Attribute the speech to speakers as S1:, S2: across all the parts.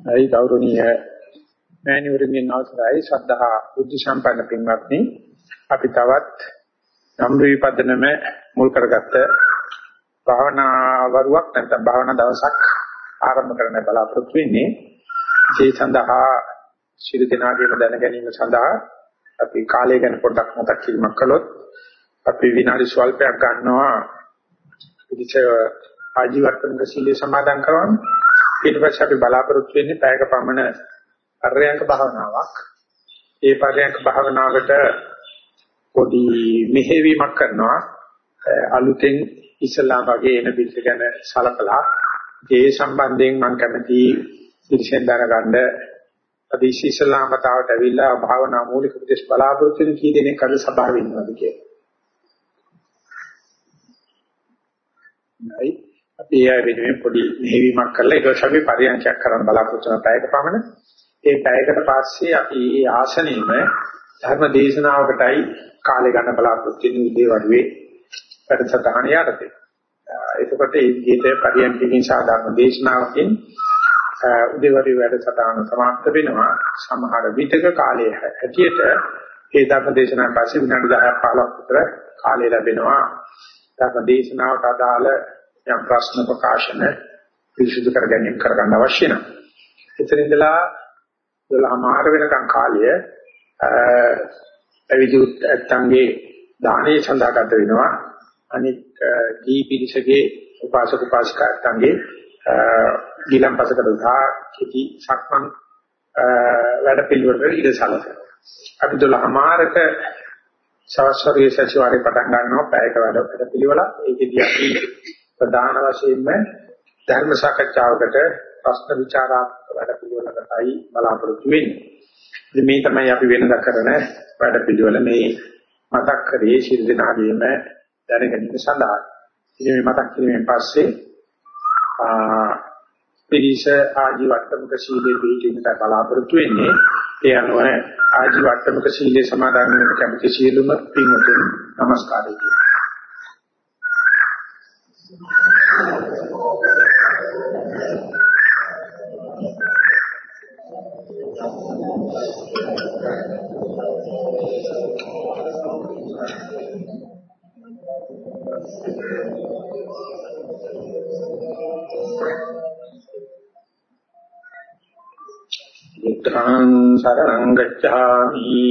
S1: අයි ගෞරවනීය මෑණිවරණින් අවසරයි ශ්‍රද්ධා බුද්ධ සම්පන්න පින්වත්නි. අපි තවත් සම්ප්‍රවිපදනම මුල් කරගත්ත භාවනා වරුවක් නැත්නම් භාවනා දවසක් ආරම්භ කරන්න බලාපොරොත්තු වෙන්නේ. ඒ සඳහා ශිරු දිනාගේම දැන ගැනීම සඳහා අපි කාලය ගැන පොඩ්ඩක් මතක් කිරීමක් කළොත් අපි විනාඩි ස්වල්පයක් ගන්නවා. ඉතිච ආජීවර්තන සීලය සමාදන් කරනවා ඊට පස්සේ අපි බලාපොරොත්තු වෙන්නේ පැයක පමණ පරයන්ක භාවනාවක්. ඒ පරයන්ක භාවනාවට පොඩි මෙහෙවීමක් කරනවා. අලුතෙන් ඉස්ලාම් වගේ එන පිළිස ගැන සලකලා ඒ සම්බන්ධයෙන් මම කැමති ඉරිෂෙන් දරගන්න අද ඉස්ලාම් මතාවට ඇවිල්ලා භාවනා මූලික උපදේශ බලාපොරොත්තු වෙන කී දෙනෙක් අද සභාවේ ඉන්නවද කියලා. නයි අපි ඒ වෙනුවෙන් පොඩි මෙහෙවීමක් කරලා ඊට පස්සේ අපි පරියන්ඛයක් කරන්න බලාපොරොත්තු වෙන පැයක පමණ. ඒ පැයකට පස්සේ අපි මේ ආසනෙම ධර්ම දේශනාවකටයි කාලය ගන්න බලාපොරොත්තු වෙන උදේ වරුවේ වැඩසටහන යටතේ. එතකොට ඒ විදිහට පරියන්ඛකින් සාධාරණ දේශනාවකින් උදේ වරුවේ වැඩසටහන සමාප්ත වෙනවා. සමහර විටක කාලයේ හැටියට ඒ ධර්ම දේශනාව පස්සේ විනාඩි 10ක් 15ක් විතර කාලය ලැබෙනවා. ධර්ම දේශනාවට අදාළ යම් ප්‍රශ්න ප්‍රකාශන පිළිසුදු කර ගැනීම කරගන්න අවශ්‍ය නම්. එතන ඉඳලා 12මාර වෙනකන් කාලය අවිදුත් ඇත්තන්ගේ දානේ සඳහා ගත වෙනවා. අනිත් දී පිළිසගේ උපාසක උපාසිකායන්ගේ ගිලම්පසකට දා කිති සක්මන් වැඩ පිළිවෙලට ඉඳ සැලසෙනවා. අපි 12මාරක සවස්වරයේ සතිವಾರේ පටන් ගන්නවා පැයක වැඩ පිළිවෙල ඒකෙදී අපි ප්‍රධාන වශයෙන්ම ධර්ම සාකච්ඡාවකට ප්‍රශ්න විචාරාත්මක වැඩ පිළිවෙලකටයි බලාපොරොත්තු වෙන්නේ. ඉතින් මේ තමයි අපි වෙනද කරන වැඩ පිළිවෙල මේ මතක් කරේ ශිර දිනාදීම දැනගැනීම සඳහා. ඉතින් මේ මතක් කිරීමෙන් පස්සේ ආ පිරිස ආජීවට්ටමක සීලේ පිළිපදින්න බලාපොරොත්තු වෙන්නේ. ඒ අනුව ආජීවට්ටමක සීලේ සමාදන් වෙන කැමති සියලුම පින්වතුන් নমස්කාරය කියනවා. බුද්ධං සරණං ගච්ඡාමි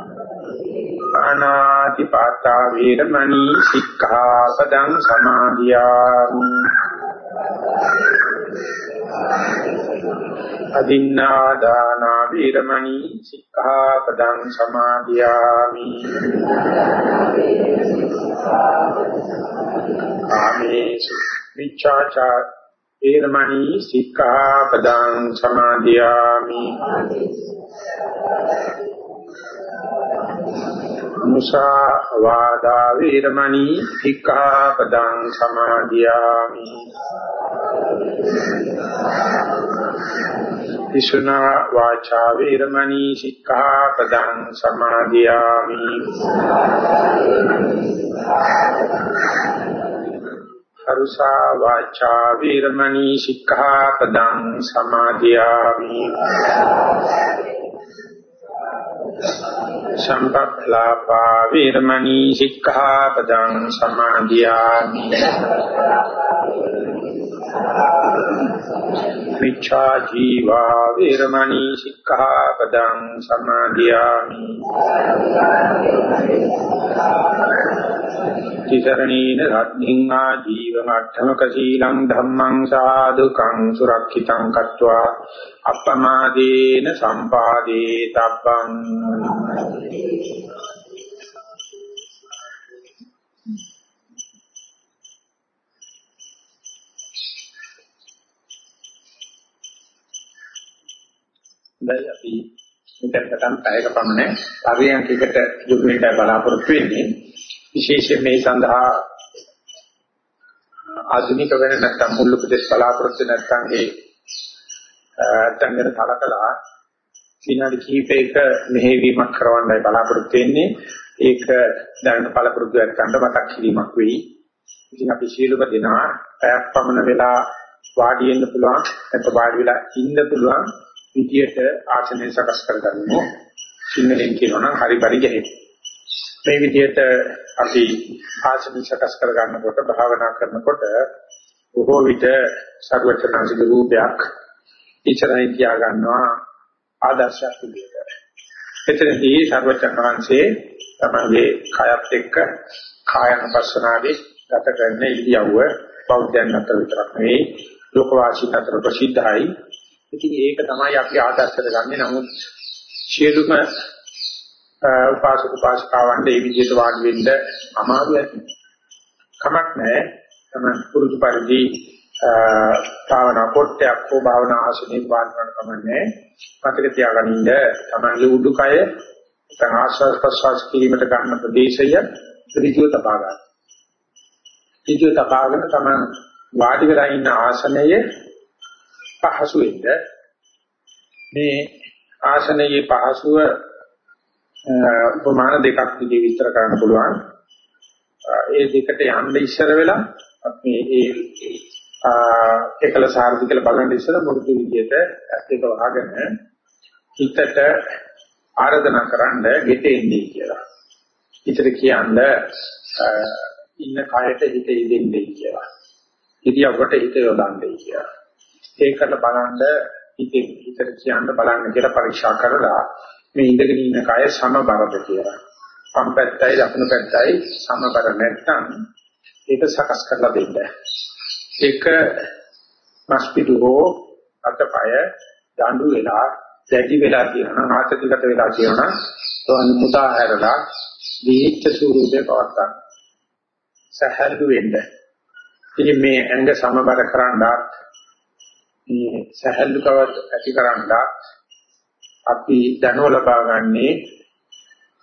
S1: අනාති පාතා වේරමණී සික්ඛාපදං සමාදියාමි අදින්නා දාන වේරමණී සික්ඛාපදං සමාදියාමි ආමේසු විචාචා වේරමණී සික්ඛාපදං සමාදියාමි මුසා වාදා වේරමණී සික්ඛාපදං සමාදියාමි. විසුනා වාචා වේරමණී සික්ඛාපදං සමාදියාමි. අරුසා වාචා වේරමණී සික්ඛාපදං සමාදියාමි. සම්පත්ලාපා වීරමණී සික්ඛාපදං සමාදියාමි මිච්ඡා ජීවා වේරමණී සික්ඛාපදං සමාදියාමි. තිසරණීන රත්නින් ආ ජීවමට්ඨමක සීලං ධම්මං සාදුකං සුරක්ෂිතං කତ୍වා අප්පමාදේන සම්පාදේ තබ්බං දැන් අපි මෙතනටම පැයක පමණ පරියන්කයකට යොමු වෙන්න බලාපොරොත්තු වෙන්නේ. විශේෂයෙන් මේ සඳහා ආධුනික වෙන නැත්නම් මුල් උපදේශ බලාපොරොත්තු නැත්නම් ඒ තංගන කලකලා විනාඩි කිහිපයක මෙහෙවීමක් කරවන්නයි බලාපොරොත්තු වෙන්නේ. ඒක දැනට බලාපොරොත්තු වෙන කණ්ඩ මතක් කිරීමක් වෙයි. ඉතින් අපි ශීලක දෙනවා පැයක් පමණ වෙලා වාඩි වෙන්න පුළුවන්. නැත්නම් වාඩි වෙලා ඉන්න පුළුවන්. විදියට ආසනය සකස් කරගන්නෝ සිංහලෙන් කියනවා නම් හරි පරි ගැහෙයි. මේ විදියට අපි ආසනය සකස් කරගන්නකොට භාවනා කරනකොට බොහෝ විට සර්වචනාසික රූපයක් ඉස්සරහින් තියා ගන්නවා ආදර්ශයක් විදියට. එතනදී සර්වචනාංශේ තමයි කයත් එක්ක කායන පස්සනාවේ ගත කරන ඉරියව්ව බෞද්ධයන් අතර විතරක් නෙවෙයි ලෝකවාසීන් අතර ප්‍රසිද්ධයි ඉතින් ඒක තමයි අපි ආදර්ශයට ගන්නෙ. නමුත් සියලුම උපාසක උපාසිකාවන් මේ විදිහට වාඩි වෙන්න අමාරුයි. කමක් නැහැ. තමයි පුරුදු පරිදි භාවනා කොටයක් හෝ භාවනා ආසනෙක වාඩි කරන කමන්නේ. මතක තියාගන්න තමන්ගේ උඩුකය නැත්නම් ආශ්වාස ප්‍රශ්වාස කිරීමට ගන්න ප්‍රදේශය ඍජුව තබා ගන්න. ඍජුව තබාගෙන තමයි වාඩි වෙලා ඉන්න ආසනයේ පහසු වෙන්න මේ ආසනයේ පහසුව උපමාන දෙකක් විදිහට විස්තර කරන්න පුළුවන්. ඒ දෙකට යන්න ඉස්සර වෙලා අපි ඒ එකල සාර්ථක කියලා බලන්න ඉස්සර මුරුදු විදිහට ඒක වහගෙන හිතට ආරාධනා කරන්න ගෙට එන්නේ කියලා. හිතට කියන්නේ ඉන්න කයට හිත ඉදෙන්නේ කියලා. ඉතියවට හිත යොදන්නේ කියලා. ඒකට බලන්න හිතේ හිතට කියන්න බලන්න කියලා පරීක්ෂා කරලා මේ ඉඳගෙන ඉන්න කය සමබරද කියලා. වම් පැත්තයි දකුණු පැත්තයි සමබර නැත්නම් ඒක සකස් කරලා දෙන්න. ඒක මස්පිඩු හෝ අතපය දඬු වෙලා දැඩි වෙලා තියෙනවා ආසතිගත වෙලා තියෙනවා තෝන් මුදා හැරලා දීච්ච ස්වරූපේ පවත්තා. සහැල්ලු වෙන්න. ඉතින් මේ ඇඟ සමබර කරන්නත් මේ සහැල්ලු කවත් ඇතිකරන්න අපි දැනුව ලබා ගන්නේ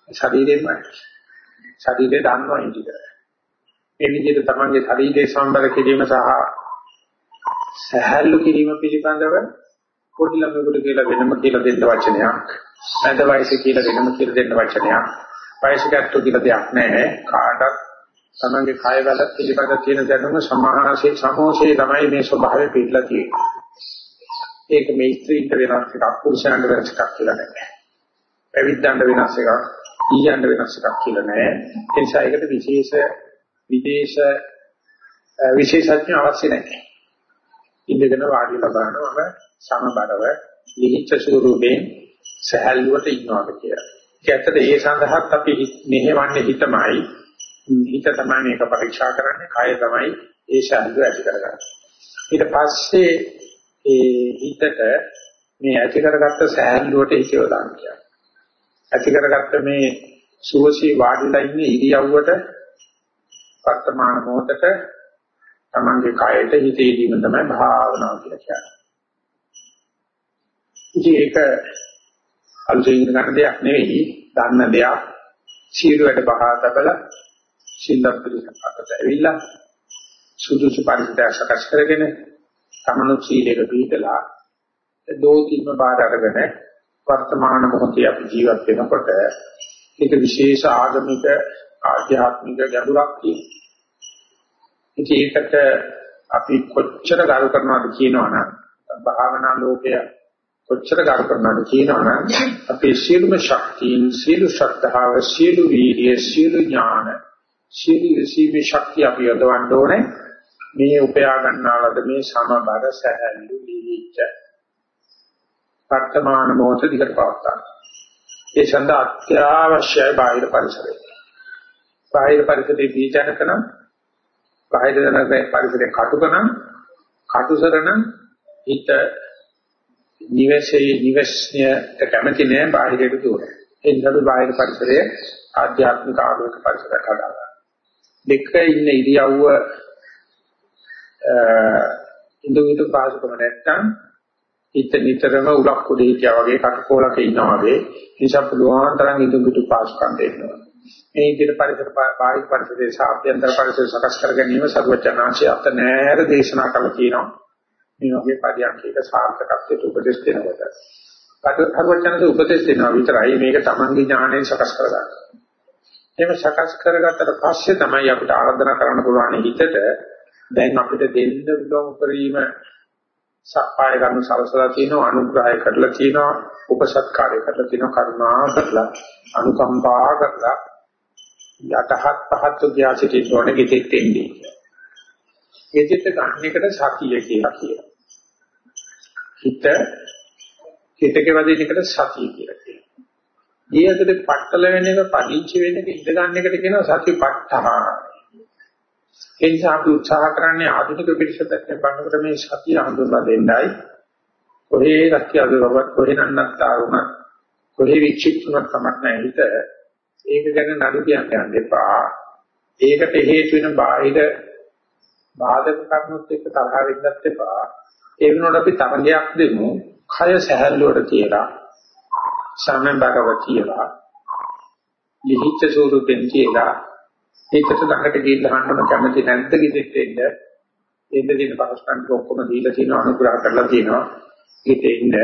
S1: ශරීරයෙන්මයි. ශරීරය දන්නවා ඉතින්. මේ විදිහට තමන්ගේ ශරීරයේ සම්බර කිරීම සහ සහැල්ලු කිරීම පිළිබඳව පොඩි ළමයෙකුට කියලා වෙනම කියලා දෙන්න වචනයක්. අද වයසේ කියලා වෙනම කියලා දෙන්න වචනයක්. වයසකට්ටු කියලා දෙයක් නැහැ. කාටත් තමන්ගේ කය වල පිළිබඳ තියෙන දැනුම සමාහසේ සමෝෂේ තමයි මේ ස්වභාවය පිළිලා තියෙන්නේ. ඒක මේ ස්ත්‍රීන්ට වෙනස් එකක් පුරුෂයන්ට වෙනස් එකක් කියලා නෑ. පැවිද්දන්ට වෙනස් එකක්, ඊයන්ට වෙනස් එකක් කියලා නෑ. ඒ නිසා ඒකට විශේෂ විදේශ විශේෂඥ අවශ්‍ය නැහැ. ඉඳගෙන වාඩි ලබනවම සමබරව ලිහිච්ඡ ස්වරූපයෙන් සහැල්ලුවට ඉන්නවා කියලා. ඒකට ඒ සඳහාත් අපි මෙහෙවන්නේ හිතමයි. හිත තමයි මේක පරීක්ෂා කරන්නේ, කය තමයි ඒ ශබ්ද ඇති කරගන්නේ. ඊට පස්සේ ඒ හිතට මේ ඇති කරගත්ත සෑහලුවට හිතව දාන්න කියන්නේ. ඇති කරගත්ත මේ සුවසී වාඩිලා ඉන්න ඉරියව්වට වර්තමාන මොහොතට තමන්ගේ කායයට හිතේ දීම තමයි භාවනාව කියලා කියන්නේ. ඉතින් ඒක අලුතෙන් ගන්න දෙයක් නෙවෙයි, දන්න දෙයක්. සීරුවට බහා තබලා සිල්ලප්පිරිසකට ඇවිල්ලා සුදුසු පරිසරයක් සකස් කරගෙන සමනුත් සීලයක පිළිතලා දෝතිම බාර අරගෙන වර්තමාන මොහොතේ අපි ජීවත් වෙනකොට ඒක විශේෂ ආගමික ආධ්‍යාත්මික ගැඹුරක් තියෙනවා. ඒකට අපි කොච්චර ගරු කරනවද කියනවනම් භාවනා ලෝකය කොච්චර ගරු කරනවද කියනවනම් අපේ සියලුම ශක්තියින් සියලු ශ්‍රද්ධාව සියලු වීර්ය සියලු ඥාන සියලු සීමේ ශක්තිය අපි යොදවන්න ඕනේ මේ උපයා ගන්නාලද මේ සමබර සැහැල්ලු දීච්ච වර්තමාන මොහොත දිකට පවත්තා. ඒ සඳහා අත්‍යවශ්‍යයි බාහිර පරිසරය. බාහිර පරිසරයේ දීජනකන බාහිර දනක පරිසරයේ කටුකන කටුසරණ හිත නිවසේ නිවස්නයට කැමති නෑ බාහිරට දුර. ඒ නිසා බාහිර පරිසරයේ ආධ්‍යාත්මික ආලෝක පරිසරයක් හදාගන්න. දෙක ඉන්න ඉරියව්ව ඉඳුවිතු පාසුකම නැත්තම් හිත නිතරම උලක් උඩ හිටියා වගේ කටකෝලක ඉන්නවා වගේ නිසා පුළුවන් තරම් ඉඳුවිතු පාසුකම් දෙන්නවා. මේ විදිහට පරිසර බාහිර පරිසරයේ සාප්‍යන්තර පරිසර සකස් කර ගැනීම සර්වචනාංශය අත නෑර දේශනා කළා කියනවා. මේ වගේ පරියන්කයක සාර්ථකත්වයට උපදෙස් දෙනකොට. සර්වචනද උපදෙස් දෙනවා විතරයි මේක තමන්ගේ ඥාණයෙන් සකස් කරගන්න. එහෙම සකස් කරගත්තට පස්සේ තමයි අපිට ආරාධනා කරන්න පුළුවන් හිතට දැන් අපිට දෙන්න උදව් උපරිම සප්පාය ගන්න සලසලා තියෙනවා අනුග්‍රහය කරලා තියෙනවා උපසත්කාරය කරලා තියෙනවා කරුණා කරලා අනුකම්පා කරලා යටහත් පහත් ගියාසිතේ තෝරන ගෙතෙත් එන්නේ. ගෙතෙත් ගන්න එකට සතිය කියලා කියනවා. හිත හිතේ වදින එකට සතිය කියලා කියනවා. ඊයකට පట్టල වෙන එක පදිංචි වෙන එක ඉඳ ගන්න එකට කියනවා සතිපට්ඨාන. ඒ නිසා අපි උත්සාහ කරන්නේ ආධුනික පිළිසතක් බලනකොට මේ සතිය හඳුන්වා දෙන්නයි. කොහේ රැකිය අදවවත් කොහේ නන්නත්තාරුණ කොහේ විචිත්තුනක් තමක් නැහැ හිත. ඒක ගැන නඩු කියන්න යන්න එපා. ඒකට හේතු වෙන බාහිර බාධක කරුණුත් එක්ක තරහ වෙන්නත් එපා. ඒ වෙනකොට අපි තරගයක් දෙමු. කය සැහැල්ලුවට කියලා. සමබරව කියලා. ලිහිච්ඡ ස්වරූපෙන් කියලා ඒකට ළඟට ගිහින් අහන්න කැමති නැද්ද ගෙදෙට්ට එන්න එන්න දින පහස්කම් ඔක්කොම දීලා තියෙනවා අනුග්‍රහ කරලා තියෙනවා. ගෙදෙට්ට එන්න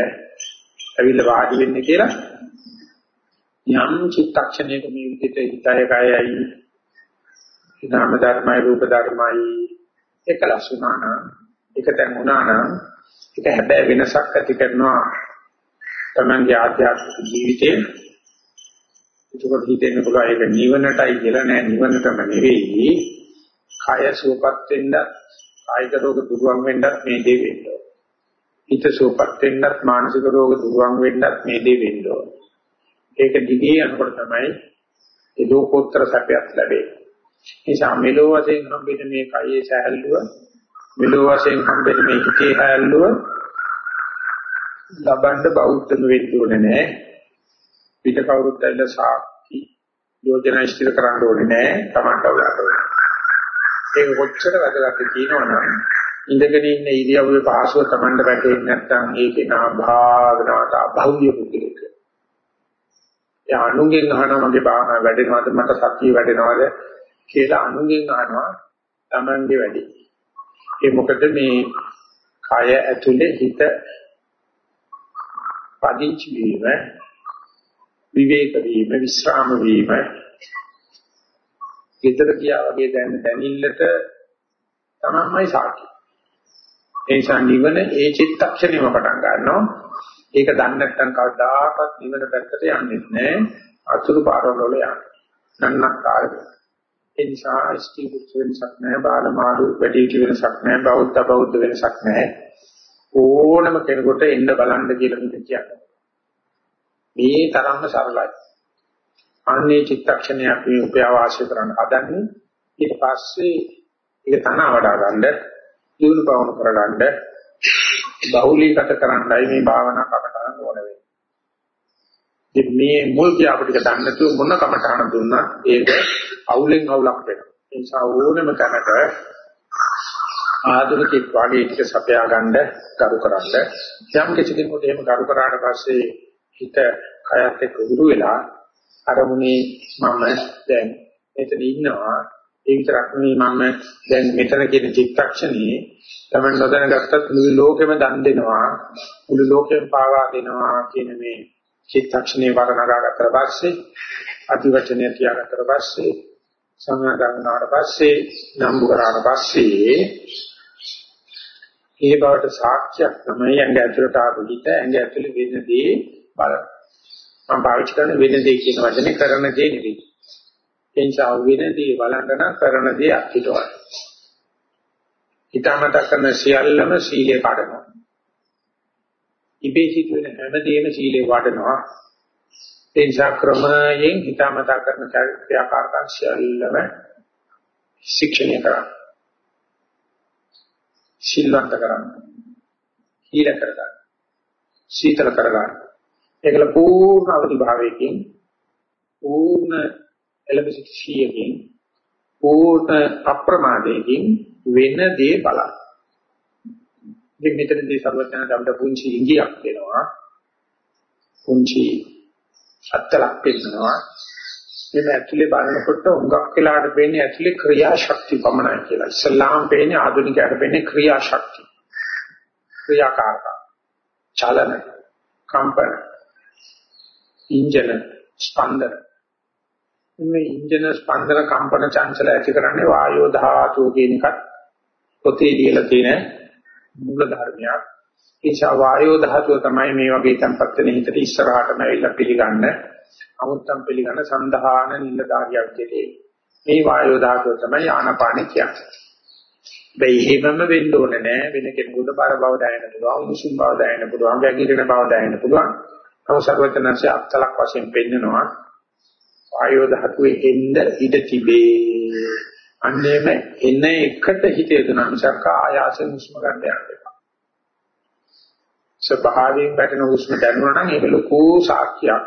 S1: ඇවිල්ලා වාඩි වෙන්න කියලා. යම් චිත්තක්ෂණයක මේ විදිහට හිතය කයයි නාම ධර්මයි රූප ධර්මයි එකලස් වුණා නම් එකතෙන් වුණා නම් ඒක හැබැයි වෙනසක් ඇති කරනවා. තමන්ගේ ආධ්‍යාත්මික ජීවිතේ එතකොට හිතෙන්න පුළුවන් ඒක නිවනටයි කියලා නෑ නිවනටම නෙවෙයි. කය සුවපත් වෙන්න, කායික රෝග දුරුවන් වෙන්නත් මේ දේ වෙන්න ඕන. හිත සුවපත් වෙන්නත්, මානසික රෝග දුරුවන් වෙන්නත් මේ දේ වෙන්න ඕන. ඒක දිගේ යනකොට තමයි ඒ ලෝකෝත්තර සැපයක් ලැබෙන්නේ. නිසා මෙලෝ වශයෙන් හම්බෙන මේ කයේ සැහැල්ලුව, මෙලෝ වශයෙන් හම්බෙන මේ හිතේ සැහැල්ලුව ලබන්න බෞද්ධ වෙන්න ඕනේ නෑ. පිට කවුරුත් ඇවිල්ලා සාක්ෂි යෝජනා ඉදිරි කරන්න ඕනේ නෑ තමන්ට උලන්න ඕනේ. ඒක කොච්චර වැදගත් කියනවනම් ඉඳගෙන ඉන්න ඉරියව්වේ පාසුව තමන්ට වැටෙන්නේ නැත්නම් ඒකේ නා භාවනාවට අභෞවිය පුදුලක. ඒ අනුගෙන් අහනවා මගේ භාවනාව වැඩෙනවද මට සතිය වැඩෙනවද කියලා අනුගෙන් අහනවා තමන්ගේ වැඩි. ඒ මොකද මේ කය ඇතුලේ හිත පදිංචි වීම විවේක වීම විස්රාම වීම ඊතර කියා වගේ දැන දැනිල්ලට තමන්මයි සාකි. ඒ නිසා නිවන ඒ චිත්තක්ෂණයම පටන් ගන්නවා. ඒක දන්නේ නැත්නම් කවදාකවත් නිවන පැත්තට යන්නේ නැහැ. අතුරු පාරවල යන්නේ. නන්නකාර. ඒ නිසා ස්ටී බුත් වෙනසක් නැහැ. බාලමාරු වැඩි වෙනසක් නැහැ. බෞද්ධ බෞද්ධ වෙනසක් නැහැ. ඕනම කෙනෙකුට එන්න බලන්න කියලා මෙතන කියන්නේ. මේ තරම්ම සරලයි. අන්නේ චිත්තක්ෂණයක් මේ උපයාවාසය කරන්න හදන්නේ ඊට පස්සේ ඒක තන වඩා ගන්න, දිනු බවන කරගන්න, බහුලීගත කරන්නයි මේ භාවනා කමටහන් ඕන වෙන්නේ. ඉතින් මේ මුල් කියාපු ටික දන්නේ නැතුව මොන කමටහන දුන්නත් ඒක අවුලෙන් අවුලක් වෙනවා. ඒ නිසා ඕනෙම තැනක ආධුනිකෙක් වගේ ටික සපයා ගන්න, කරු කරන්න. යම් කිසි කෙනෙකුට එහෙම කරු කරාට පස්සේ හිත කයත් එක්ක උරු වෙලා අරමුණේ මම දැන් මෙතන ඉන්නවා. ඒ විතරක් නෙවෙයි මම දැන් මෙතන කියන චිත්තක්ෂණේ තමයි නොදැනගත්තත් මුළු ලෝකෙම දන් දෙනවා. මුළු ලෝකෙම පාවා දෙනවා කියන මේ චිත්තක්ෂණේ වරණගාගත්තට පස්සේ අතිවචනය තියාගත්තට පස්සේ සමාදානාට පස්සේ නම්බු කරාට පස්සේ ඒ බවට සාක්ෂියක් තමයි ඇඟ ඇතුළට ආපු හිත. ඇඟ ඇතුළේ වෙනදී බලන. මම පාවිච්චි කරන වෙන දේ කියන වචනේ කරන දේ නෙවෙයි. ඒ නිසා වෙන දේ බලන්න නම් කරන දේ අත්හිටවන්න. හිතාමතා කරන සියල්ලම සීලේ කඩනවා. ඉබේ සිදුවෙන හැමදේම සීලේ වඩනවා. ඒ නිසා ක්‍රමයෙන් හිතාමතා කරන ක්‍රියාකාරකම් සියල්ලම ශික්ෂණය කරනවා. සිල්වන්ත කරනවා. හීල කරගන්න. සීතල කරගන්න. ඒකල පූර්ණ අවදි භාවයකින් පූර්ණ එලෙබසිටියකින් පූර්ණ අප්‍රමාදයෙන් වෙන දේ බලන්න. ඉතින් මෙතනදී සර්වඥාට අපිට පුංචි ඉංගියක් දෙනවා. පුංචි සත්‍යලක් දෙනවා. මේ ඇතුලේ බලනකොට උඟක් වෙලාට වෙන්නේ ඇතුලේ ක්‍රියාශක්තිය පමණයි කියලා. ඉස්ලාම් පේන්නේ ආධුනිකයට වෙන්නේ ක්‍රියාශක්තිය. ක්‍රියාකාරකම්. චලන, කම්පන, ඉන්ජන, ස්පන්දන. මේ ඉන්ජන ස්පන්දන කම්පන චංචල ඇති කරන්නේ වායෝ ධාතුව කියන එකත් පොතේ දීලා තියෙන මූල ධර්මයක්. ඒචා වායෝ ධාතුව තමයි මේ වගේ tempත් වෙන හිතට ඉස්සරහටම ඇවිල්ලා පිළිගන්න අමුත්තම් පිළිගන්න සන්දහාන නිලධාරියක් දෙලේ. මේ වායෝ ධාතුව තමයි ආනපාන කියන්නේ. බැයි හැමම වෙන්න ඕනේ නෑ වෙන කෙනෙකුට බර බව දැනෙන්න පුළුවන් උණුසුම් බව දැනෙන්න පුළුවන් වැగిරෙන බව දැනෙන්න පුළුවන්. නමුත් සර්වඥාන්සේ අත්ලක් වශයෙන් පෙන්නනවා වායෝ ධාතුවේ එන්න ඉඩ තිබේ. අන්නේම එන එකට හිත යොදනා මිසක් ආයාසෙන් හුස්ම ගන්න යන්න එපා. ස්වභාවයෙන් වැටෙන හුස්ම දැනුණා නම් ඒක ලොකු සාක්ෂියක්.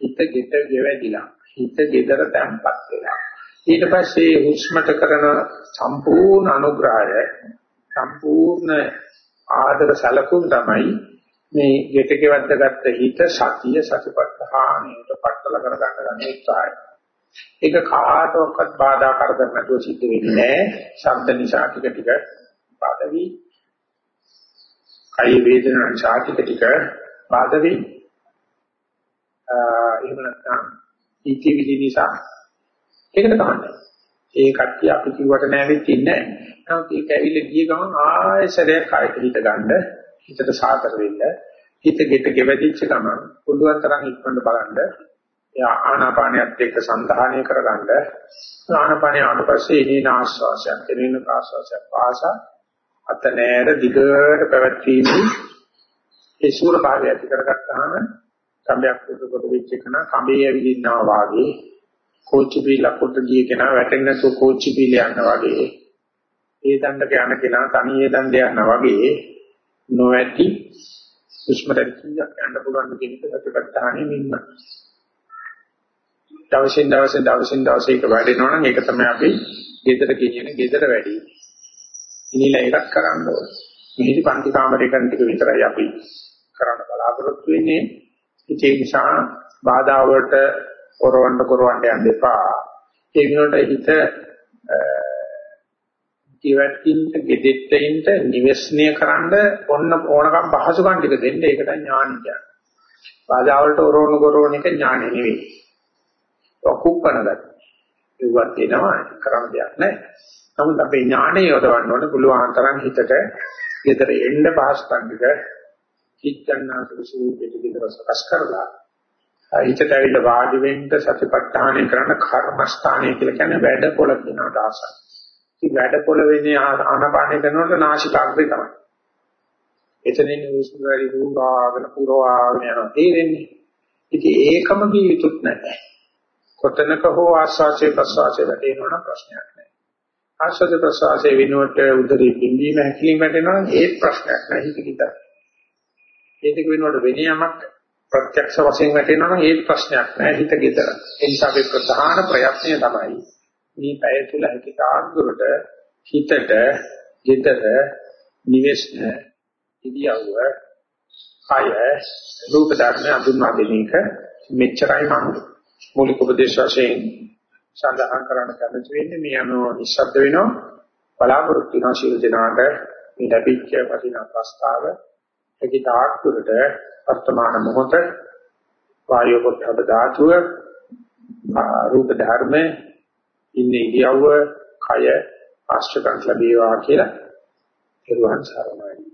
S1: හිත ගෙට ගෙවැදිලා. හිත gedara තැම්පත් වෙලා. ඊට පස්සේ හුස්මට කරන සම්පූර්ණ අනුග්‍රහය සම්පූර්ණ ආදර සැලකුම් තමයි මේ ගෙට ගෙවද්ද ගත්ත හිත සතිය සතිපට්ඨානයට පట్టල කරගන්න ගන්න උත්සාහය. ඒක කාටවත් බාධා කරදර නැතුව සිද්ධ වෙන්නේ නැහැ. ශබ්ද නිසා ටික ටික බාධා වී. කයි වේදනා නිසා ටික ටික බාධා වී. එහෙම නැත්නම් ඊටි විදි නිසා ඒකට කමන්නේ. ඒ කට්ටිය අපි කිව්වට නෑ වෙච්ච ඉන්නේ නැහැ. නමුත් ඒක ඇවිල්ලා ගිය ගමන් ආයෙසරයක් කායට හිත ගන්න හිතට සාතර වෙන්න හිත ගෙට ගෙවදිච්ච ගමන් පුළුවන් තරම් ඉක්මනට බලන්න එයා ආනාපානියත් එක්ක සංධානය කරගන්න ආනාපානිය ආනපස්සේ ඉනින ආස්වාසයක් එනින ආස්වාසයක් පාස අත නෑර දිගට පැවැත්වීමේ ඒ සූර භාවය ඇති කරගත්තාම කම්බයක් උඩ වෙච්ච එකන කඹේ ඇවිදින්නා වාගේ කෝච්චි බීල කොට ගිය කෙනා වැටෙන්නේ නැතුව කෝච්චි බීල යනවා වගේ ඒ දණ්ඩක යන කෙනා තනියේ දණ්ඩ යනවා වගේ නොවැටි සුෂ්මතර කීයක් යන්න පුළුවන් කියන එක සත්‍යපත්තානේ මෙන්න. දවසින් දවස දවසින් දවස එක වැඩෙනවා නම් ඒක තමයි අපි ගෙදර කියන ගෙදර වැඩි. ඉනිලා එකක් කරන්න ඕනේ. මෙහි පන්ති කාමරේ කරන ටික විතරයි අපි කරන්න බලාපොරොත්තු වෙන්නේ. ඒ නිසා බාධා වලට කරවන්න කරවන්න යන්න එපා. ඒ වෙනුවට හිත ජීවිතින්ට gedettiන්ට නිවෙස්නය කරන්න ඔන්න ඕනකම් පහසුකම් ටික දෙන්න ඒකට ඥාන කියන්නේ. බාධා වලට ඔරෝණ කරෝණ එක ඥානෙ නෙවෙයි. ඔකුප්පන ගන්න. ඒවත් එනවා කරන්න දෙයක් නැහැ. නමුත් අපේ ඥාණය යොදවන්න ඕන පුළුවන් තරම් හිතට ගෙදර එන්න පහසුකම් ටික චිත්තනාසක ස්වරූපෙට ගෙදර සකස් කරලා හිතට ඇවිල්ලා වාඩි වෙන්න සතිපට්ඨානය කරන කර්මස්ථානය කියලා කියන්නේ වැඩ පොළ කියන අදහසයි. ඉතින් වැඩ පොළ වෙන්නේ ආනපානය කරනකොට නාසිකාග්‍රේ තමයි. එතනින් හුස්ම වැඩි පුරාගෙන පුරවාගෙන යනවා තේරෙන්නේ. ඉතින් ඒකම කිය යුතුත් නැහැ. කොතනක හෝ ආස්වාසේ ප්‍රසවාසයේ වැටෙනවනම් ප්‍රශ්නයක් නැහැ. ආස්වාද ප්‍රසවාසයේ වෙනුවට උදරේ පිම්බීම හැකිලිම වැටෙනවා ඒත් ප්‍රශ්නයක් නැහැ හිතකිට. ඒක වෙනුවට වෙන යමක් ප්‍රත්‍යක්ෂ වශයෙන් වැටෙනවා නම් ඒත් ප්‍රශ්නයක් නැහැ හිත ගෙදර. ඒ නිසා අපේ ප්‍රධාන ප්‍රයත්නය තමයි මේ පැය තුල හිතාගුරට හිතට ගෙදර නිවෙස්න ඉදියව කය රූප ධර්ම අඳුන්වා දෙන එක මෙච්චරයි මම මූලික උපදේශ වශයෙන් සඳහන් කරන්න කැමති වෙන්නේ. මේ අනුව නිශ්ශබ්ද වෙනවා. බලාපොරොත්තු වෙන ශීල දෙනාට මේ ලැබිච්ච වටිනා ප්‍රස්තාව හිතාගුරට වර්තමාන මොහොත වායු පොට්ටබ ධාතුව රූප ධර්මයේ ඉන්නේ ඉරියව්ව කය ආශ්‍රකන්ට ලැබේවා කියලා. පෙරවන් සරණයි.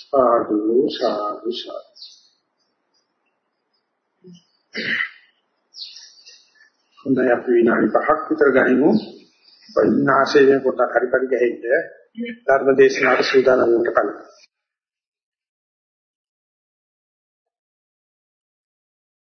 S1: සාදු සාදු සාදු හොඳයි අපි විනාඩි 5ක් විතර ගනිමු. වයින්නාශයෙන් පොඩ්ඩක් හරි පරි ගහෙන්න ධර්ම දේශනාවට සූදානම් වෙන්න කලින්.